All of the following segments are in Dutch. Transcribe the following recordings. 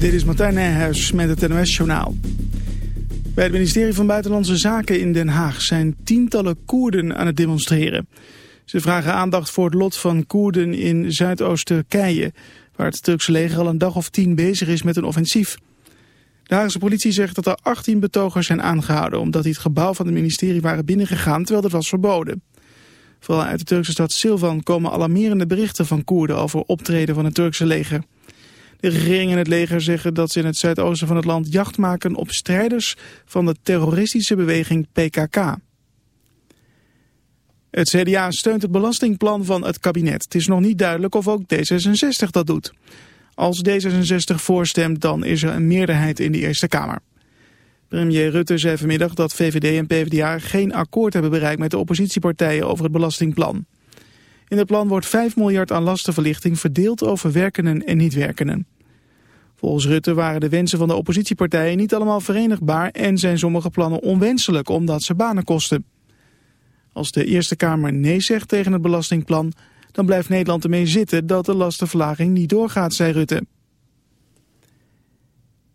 Dit is Martijn Nijhuis met het NOS-journaal. Bij het ministerie van Buitenlandse Zaken in Den Haag zijn tientallen Koerden aan het demonstreren. Ze vragen aandacht voor het lot van Koerden in Zuidoost-Turkije... waar het Turkse leger al een dag of tien bezig is met een offensief. De Haagse politie zegt dat er 18 betogers zijn aangehouden... omdat die het gebouw van het ministerie waren binnengegaan terwijl dat was verboden. Vooral uit de Turkse stad Silvan komen alarmerende berichten van Koerden... over optreden van het Turkse leger. De regering en het leger zeggen dat ze in het zuidoosten van het land jacht maken op strijders van de terroristische beweging PKK. Het CDA steunt het belastingplan van het kabinet. Het is nog niet duidelijk of ook D66 dat doet. Als D66 voorstemt, dan is er een meerderheid in de Eerste Kamer. Premier Rutte zei vanmiddag dat VVD en PvdA geen akkoord hebben bereikt met de oppositiepartijen over het belastingplan. In het plan wordt 5 miljard aan lastenverlichting verdeeld over werkenden en niet-werkenden. Volgens Rutte waren de wensen van de oppositiepartijen niet allemaal verenigbaar en zijn sommige plannen onwenselijk omdat ze banen kosten. Als de Eerste Kamer nee zegt tegen het belastingplan, dan blijft Nederland ermee zitten dat de lastenverlaging niet doorgaat, zei Rutte.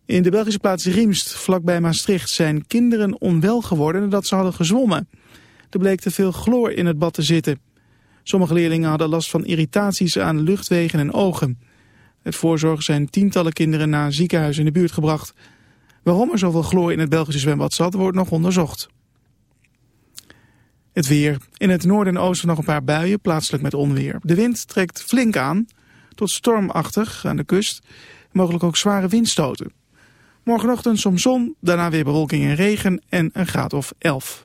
In de Belgische plaats Riemst, vlakbij Maastricht, zijn kinderen onwel geworden nadat ze hadden gezwommen. Er bleek te veel chloor in het bad te zitten. Sommige leerlingen hadden last van irritaties aan luchtwegen en ogen. Het voorzorg zijn tientallen kinderen naar een ziekenhuis in de buurt gebracht. Waarom er zoveel chloor in het Belgische zwembad zat, wordt nog onderzocht. Het weer. In het noorden en oosten nog een paar buien, plaatselijk met onweer. De wind trekt flink aan, tot stormachtig aan de kust. Mogelijk ook zware windstoten. Morgenochtend soms zon, daarna weer bewolking en regen en een graad of 11.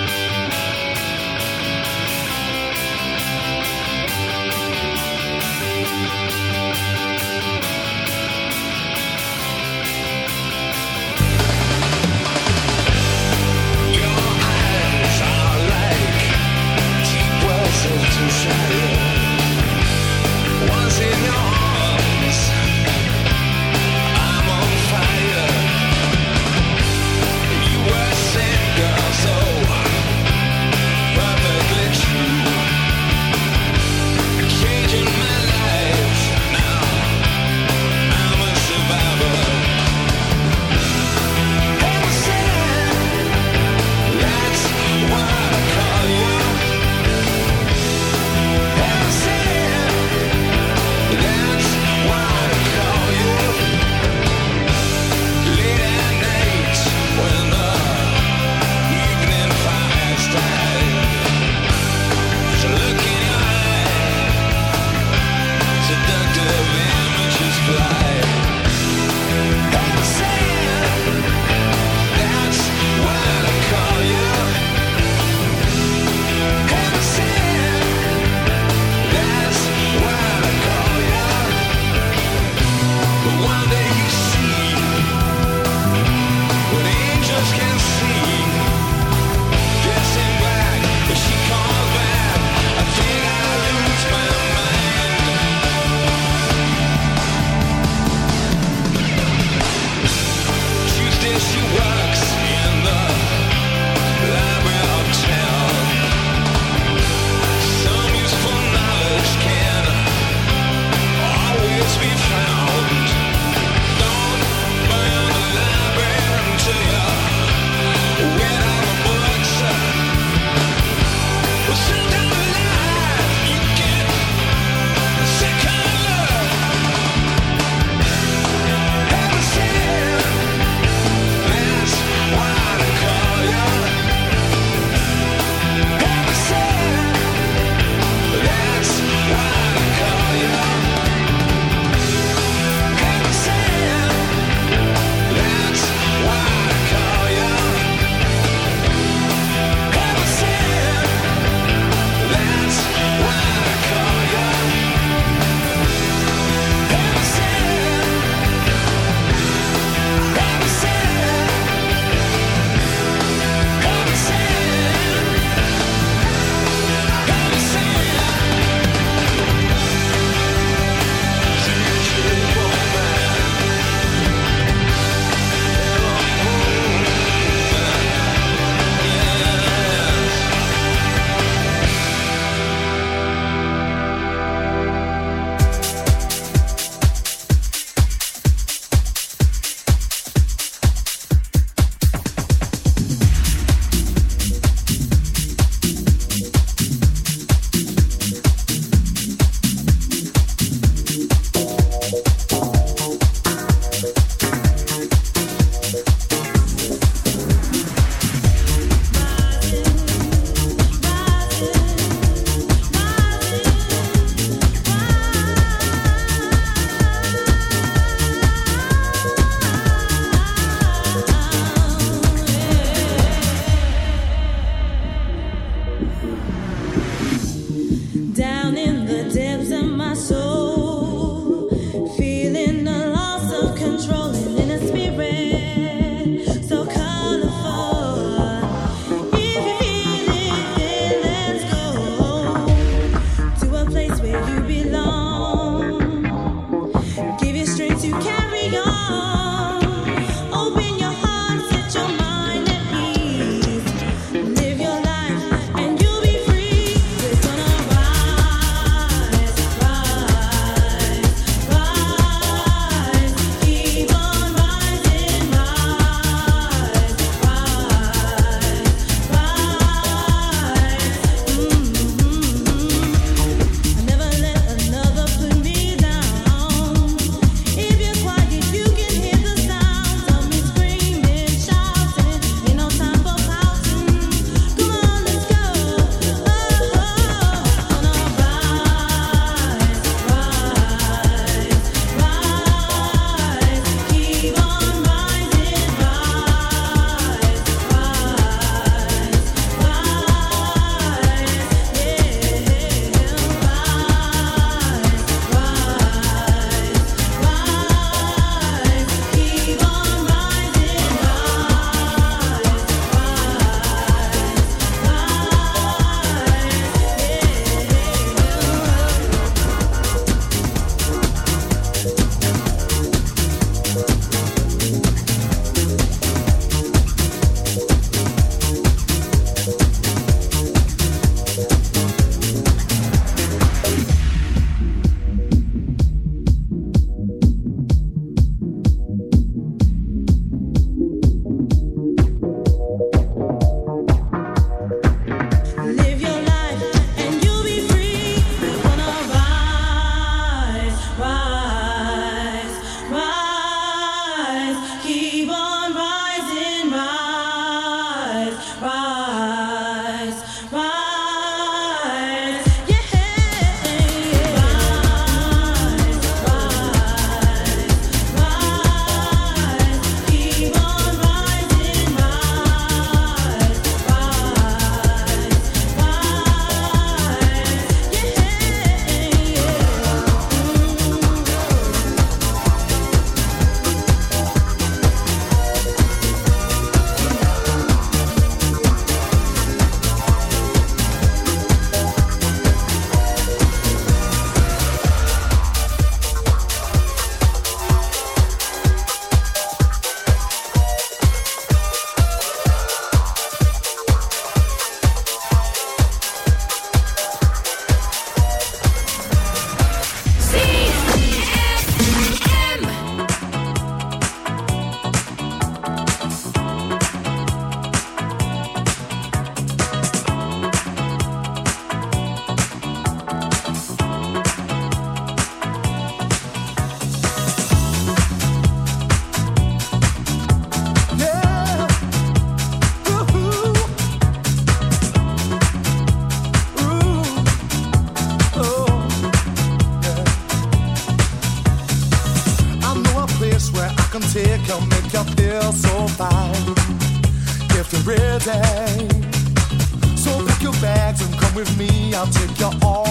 So pack your bags and come with me. I'll take you all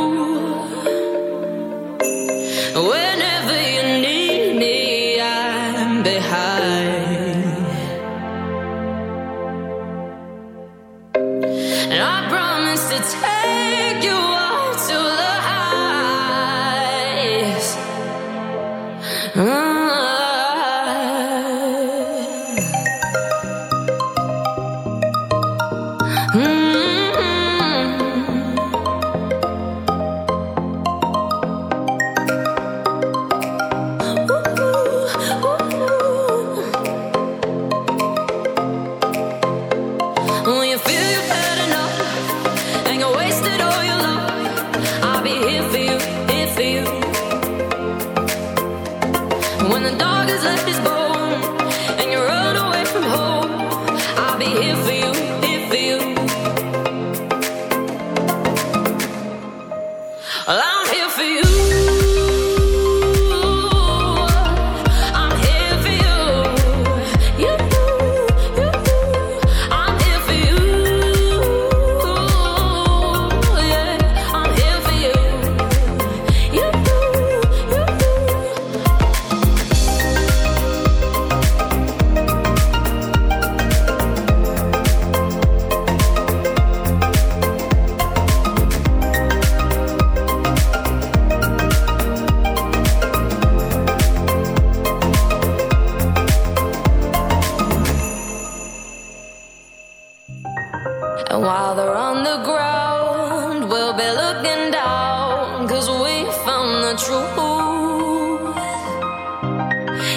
looking down Cause we found the truth.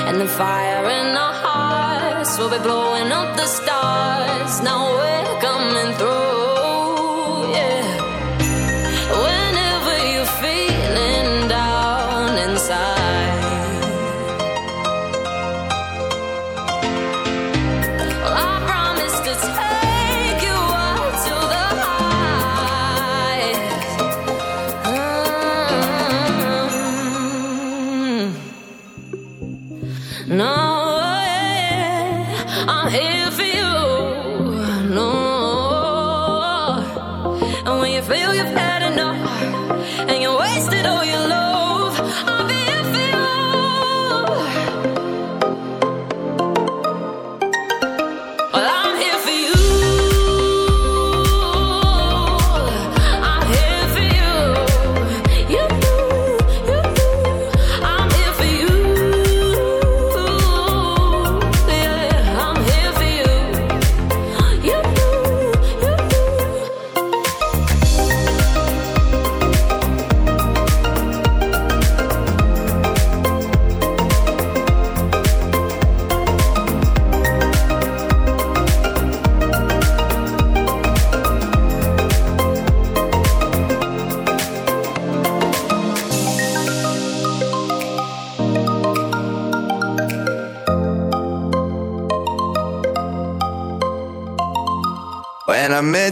And the fire in our hearts Will be blowing up the stars. Now we're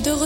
de retour.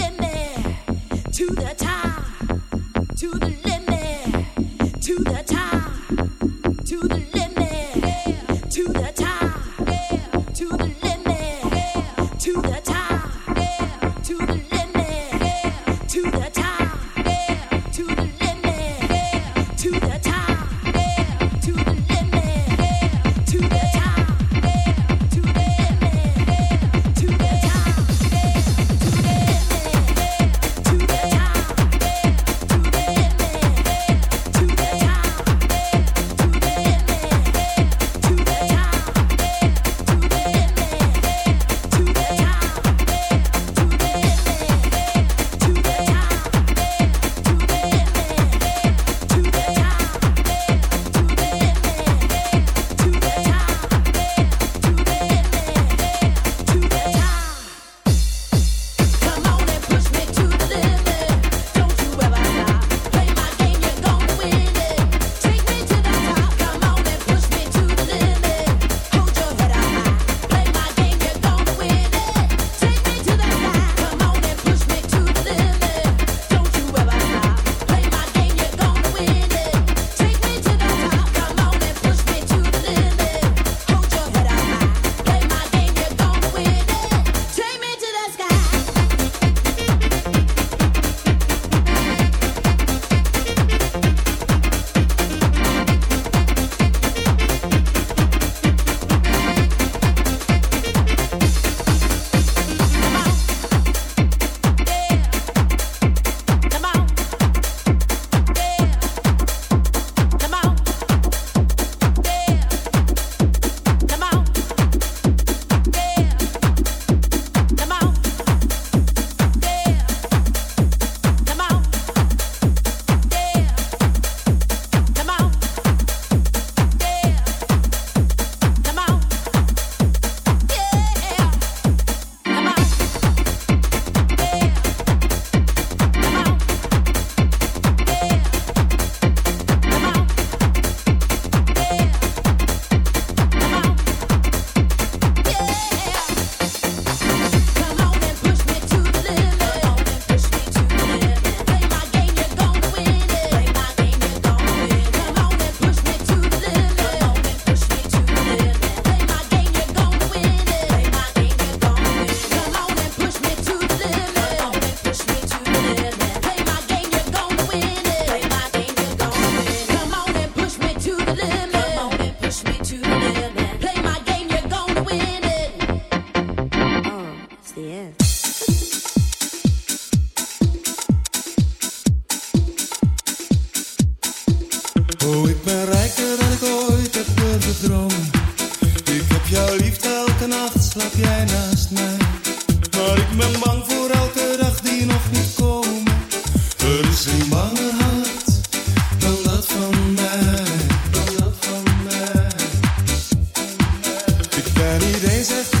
Je deze